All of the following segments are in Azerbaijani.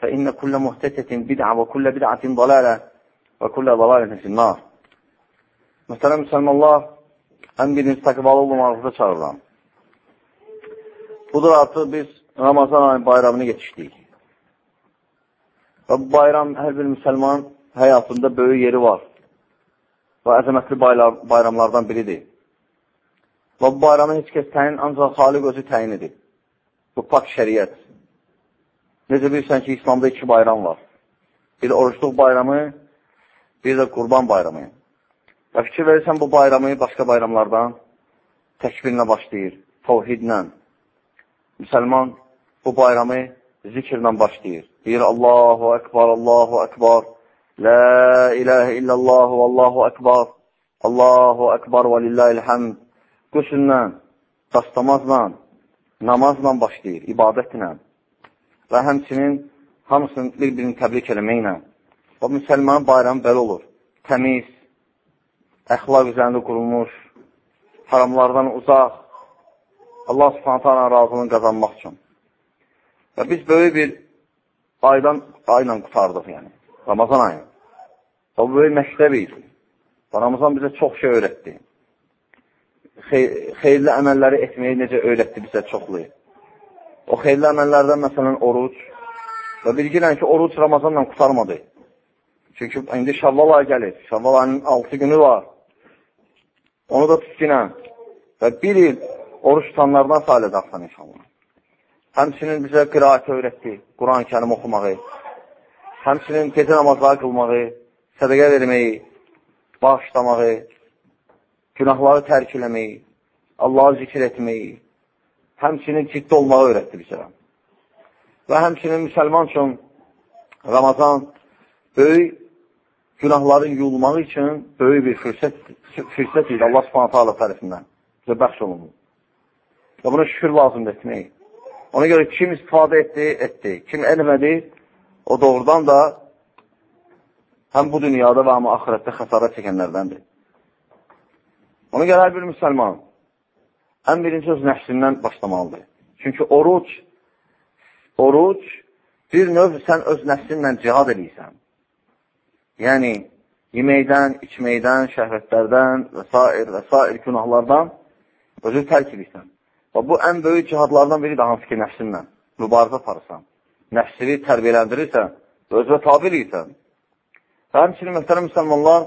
فإن كل محدثة بدعة وكل بدعة ضلالة وكل ضلالة في النار Mühtərəm müsəlmanlar, ən birinci təqvalı olmamaqda çağırıram. Budur artıq biz Ramazan ayı bayramını yetişdik. Və bu bayram hər bir müsəlman həyatında böyük yeri var və əzəmətli bayramlardan biridir. Və bu bayramı heç kəs təyin, ancaq xaliq özü təyin edib. Bu pak şəriyyət. Necə bilirsən ki, İslamda iki bayram var. Bir oruçluq bayramı, bir də qurban bayramı. Və fikir verirsən bu bayramı başqa bayramlardan təkbirlə başlayır, tovhidlə. Müsəlman bu bayramı zikirlə başlayır. Deyir, Allahu Ekber, Allahu Ekber, La ilahə illallah və Allahu Ekber, Allahu Ekber və lillahil həmd. Qüsünlə, dastamazla, namazla başlayır, ibadətlə və həmçinin hamısını bir-birini təbrik eləməklə. O müsəlman bayramı belə olur. Təmiz, əxlaq üzərində qurulmuş, haramlardan uzaq, Allah subhanətə alə razılığını qazanmaq üçün. Və biz böyük bir aydan, ayla qutardıq, yəni, Ramazan ayı. Və bu böyük məktəb idi. Ramazan bizə çox şey öyrətdi. Xey xeyirli əməlləri etməyi necə öyrətdi bizə çoxlu. O xeyirli əməllərdən, məsələn, oruc. Və bilgilən ki, oruc Ramazanla qutarmadı. Çünki indi şavval ayı gəlir. Şavval ayının 6 günü var. Onu da tutkinə və bir il oruç tutanlardan sayılacaqsan inşallah. Həmçinin bizə qiraəti öyrətdi, Quran-ı kərim oxumağı, həmçinin gecə namazları qılmağı, sədəqə verməyi, bağışlamağı, günahları tərk eləməyi, Allahı zikr etməyi, həmçinin ciddi olmağı öyrətdi bizə. Və həmçinin müsəlman üçün Ramazan böyük günahların yuyulmağı üçün böyük bir fürsət, fürsət idi Allah subhanətə alə tərəfindən bizə bəxş olunur. Və buna şükür lazımdır etmək. Ona görə kim istifadə etdi, etdi. Kim eləmədi, o doğrudan da həm bu dünyada və həm axirətdə xəsarət çəkənlərdəndir. Ona görə hər bir müsəlman ən birinci öz nəfsindən başlamalıdır. Çünki oruc, oruc bir növ sən öz nəfsinlə cihad edirsən. Yəni, yeməkdən, içməkdən, şəhvətlərdən və s. və s. günahlardan özü tərk edirsən. Və bu, ən böyük cihadlardan biridir, hansı ki, nəfsinlə mübarizə aparırsan. Nəfsini tərbiyələndirirsən və özünə tabi edirsən. Və həmçinin, mühtərəm müsəlmanlar,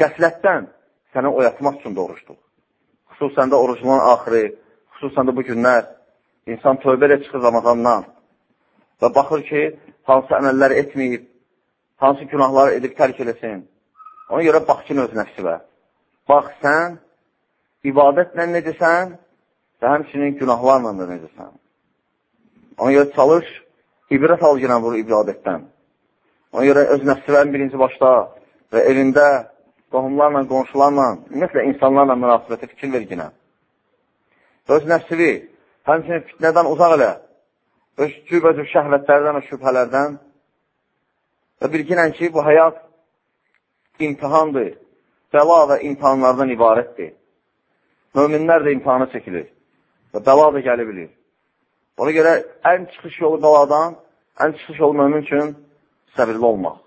qəflətdən səni oyatmaq üçün doğruşdur. Xüsusən də orucunun axırı, xüsusən də bu günlər insan tövbə ilə çıxır Ramazandan və baxır ki, hansı əməllər etməyib, hansı günahları edib tərk eləsin. Ona görə bax ki, öz nəfsivə. Bax, sən ibadətlə necəsən və həmçinin günahlarla da necəsən. Ona görə çalış, ibrət al yenə bu ibadətdən. Ona görə öz nəfsivən birinci başda və evində qohumlarla, qonşularla, ümumiyyətlə insanlarla münasibətə fikir ver yenə. Öz nəfsivi, həmçinin fitnədən uzaq elə, öz cübəcür şəhvətlərdən və şübhələrdən Və bilginən ki, bu həyat imtihandır, bəla və imtihanlardan ibarətdir. Möminlər də imtihana çəkilir və bəla da gələ bilir. Ona görə ən çıxış yolu bəladan, ən çıxış yolu mömin üçün səbirli olmaq.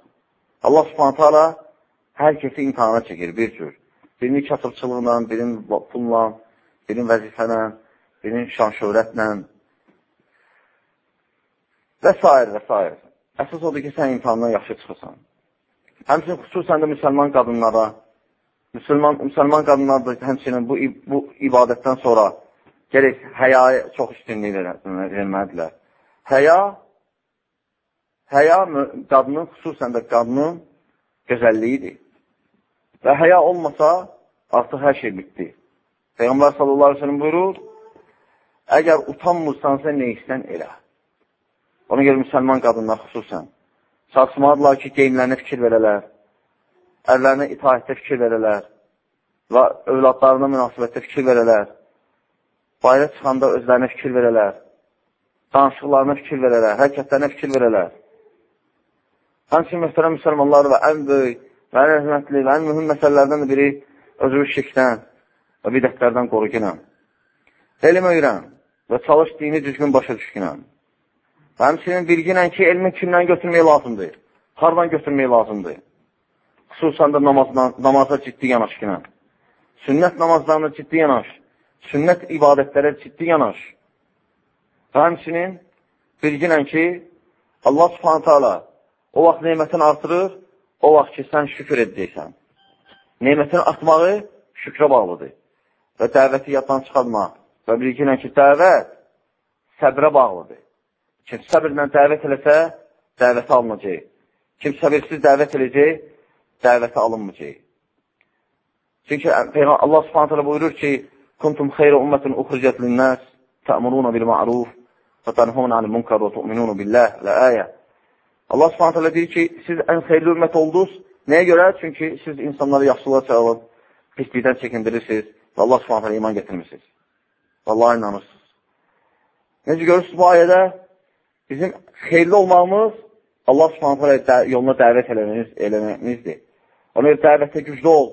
Allah subhanətə ala hər kəsi imtihana çəkir bir cür. Birini kasıbçılıqla, birini pulla, birini vəzifənə, birini şan şöhrətlə və s. və s. Əsas odur ki, sən imtihandan yaxşı çıxırsan. Həmçin, xüsusən də müsəlman qadınlara, müsəlman, müsəlman qadınlar da həmçinin bu, bu ibadətdən sonra gerək həyaya çox üstünlük verməlidirlər. Həya, həya qadının, xüsusən də qadının gözəlliyidir. Və həya olmasa, artıq hər şey bitdi. Peyğəmbər sallallahu aleyhi ve sellem buyurur, əgər utanmırsansa nə istən elə. Ona görə müsəlman qadınlar xüsusən çalışmalıdırlar ki, geyimlərinə fikir verələr, ərlərinə itaətdə fikir verələr və övladlarına münasibətdə fikir verələr, bayra çıxanda özlərinə fikir verələr, danışıqlarına fikir verələr, hərəkətlərinə fikir verələr. Həmçin, mühtərəm müsəlmanlar və ən böyük və ən rəhmətli və ən mühüm məsələlərdən biri özü şirkdən və bidətlərdən qoruqinəm. Elm öyrən və çalış dini düzgün başa düşkünəm. Həmçinin bilginən ki, elmi kimdən götürmək lazımdır? Hardan götürmək lazımdır? Xüsusən də namazla, namaza ciddi yanaşqına. Sünnət namazlarına ciddi yanaş. Sünnət ibadətlərə ciddi yanaş. Və həmçinin bilginən ki, Allah subhanətə ala o vaxt neymətini artırır, o vaxt ki, sən şükür edəcəksən. Neymətin artmağı şükrə bağlıdır. Və dəvəti yaddan çıxarmaq. Və bilginən ki, dəvət səbrə bağlıdır. Kim səbirlə dəvət eləsə, dəvəti alınacaq. Kim səbirsiz dəvət eləyəcək, dəvəti alınmayacaq. Çünki Allah subhanət hələ buyurur ki, Kuntum xeyrə ümmətin uxricət linnəs, tə'muruna bil ma'ruf, və tənhun anil munkar və tu'minunu billah, və ayə. Allah subhanət hələ deyir ki, siz ən xeyirli ümmət oldunuz. Nəyə görə? Çünki siz insanları yaxşılığa çağırıb, pislikdən çəkindirirsiniz və Allah subhanət hələ iman getirmirsiniz. Və Allah inanırsınız. Necə görürsünüz bu ayədə? Bizim xeyirli olmağımız Allah subhanətə yoluna dəvət eləməmiz, eləməyimizdir. Ona görə dəvətə güclü ol,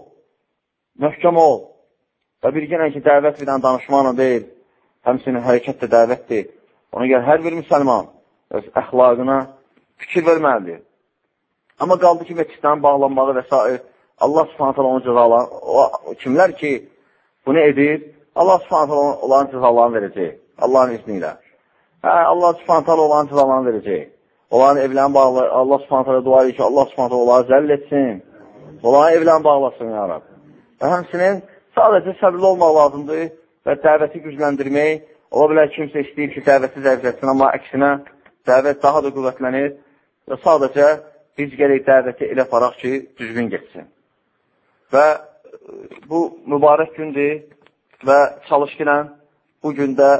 möhkəm ol və bilginən ki, dəvət bir dənə danışmaqla deyil, həmsinin hərəkət də dəvətdir. Ona görə hər bir müsəlman öz əxlaqına fikir verməlidir. Amma qaldı ki, vəkislərin bağlanmağı və s. Allah subhanətə onu cəzalar, o, kimlər ki, bunu edir, Allah subhanətə onların cəzalarını verəcək, Allahın izni ilə. Hə, Allah subhanətələ olan cəzalarını verəcək. Onların evlərini bağlı, Allah subhanətələ dua edir ki, Allah subhanətələ onları zəll etsin. Onların evlərini bağlasın, ya Rab. Və həmsinin sadəcə səbirli olmaq lazımdır və dəvəti gücləndirmək. Ola bilər kimsə istəyir ki, dəvəti zəvzətsin, amma əksinə dəvət daha da qüvvətlənir və sadəcə biz gələk dəvəti elə aparaq ki, düzgün getsin. Və bu mübarək gündür və çalışqilən bu gündə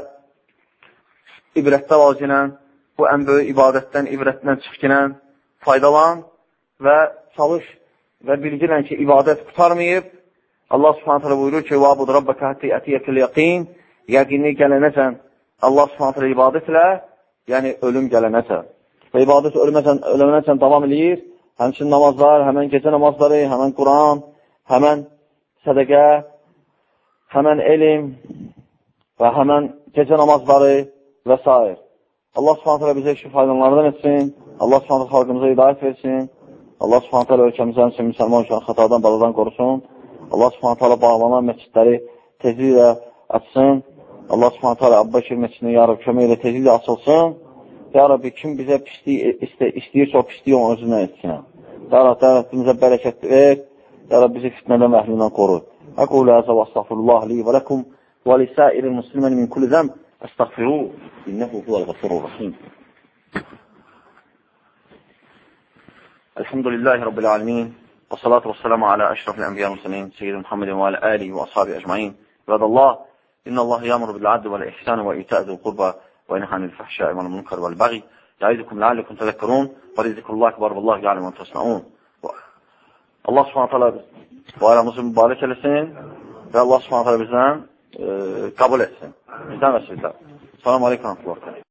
ibrətdə vacinən, bu ən böyük ibadətdən, ibrətdən çıxkinən faydalan və çalış və bilgilən ki, ibadət qutarmayıb. Allah subhanət hələ buyurur ki, وَابُدْ رَبَّكَ حَتِّ يَتِيَكِ الْيَقِينَ Yəqini gələnəcən Allah subhanət hələ ibadətlə, yəni ölüm gələnəcən. Və ibadət ölməsən, ölməsən davam edir. Həmçin namazlar, həmən gecə namazları, həmən Quran, həmən sədəqə, həmən elm və həmən gecə namazları və s. Allah subhanətələ bizə işi faydalarından etsin, Allah subhanətələ xalqımıza hidayət versin, Allah subhanətələ ölkəmizə həmsin müsəlman üçün xətadan, baladan qorusun, Allah subhanətələ bağlanan məscidləri tezliklə açsın, Allah subhanətələ Abbəkir məscidini yarab kömək ilə tezliklə açılsın, Ya Rabbi, kim bizə pislik istə, istəyirsə o pisliyi onun özündən etsin. Ya Rabbi, dəvətimizə bərəkət ver, Ya Rabbi, bizi fitnədən və əhlindən qoru. Əqulu əzə və astəğfirullah li və ləkum və lisəir muslimən min kulli zəmb استغفروه إنه هو الغفور الرحيم الحمد لله رب العالمين والصلاة والسلام على أشرف الأنبياء والمرسلين سيدنا محمد وعلى آله وأصحابه أجمعين عباد الله إن الله يأمر بالعدل والإحسان وإيتاء ذي القربى وينهى عن الفحشاء والمنكر والبغي يعظكم لعلكم تذكرون ولذكر الله أكبر والله يعلم ما تصنعون Allah subhanahu teala bayramımızı mübarek eləsin və Allah subhanahu teala bizdən e, qəbul etsin. Bizdən və sizdən. Salam aleykum.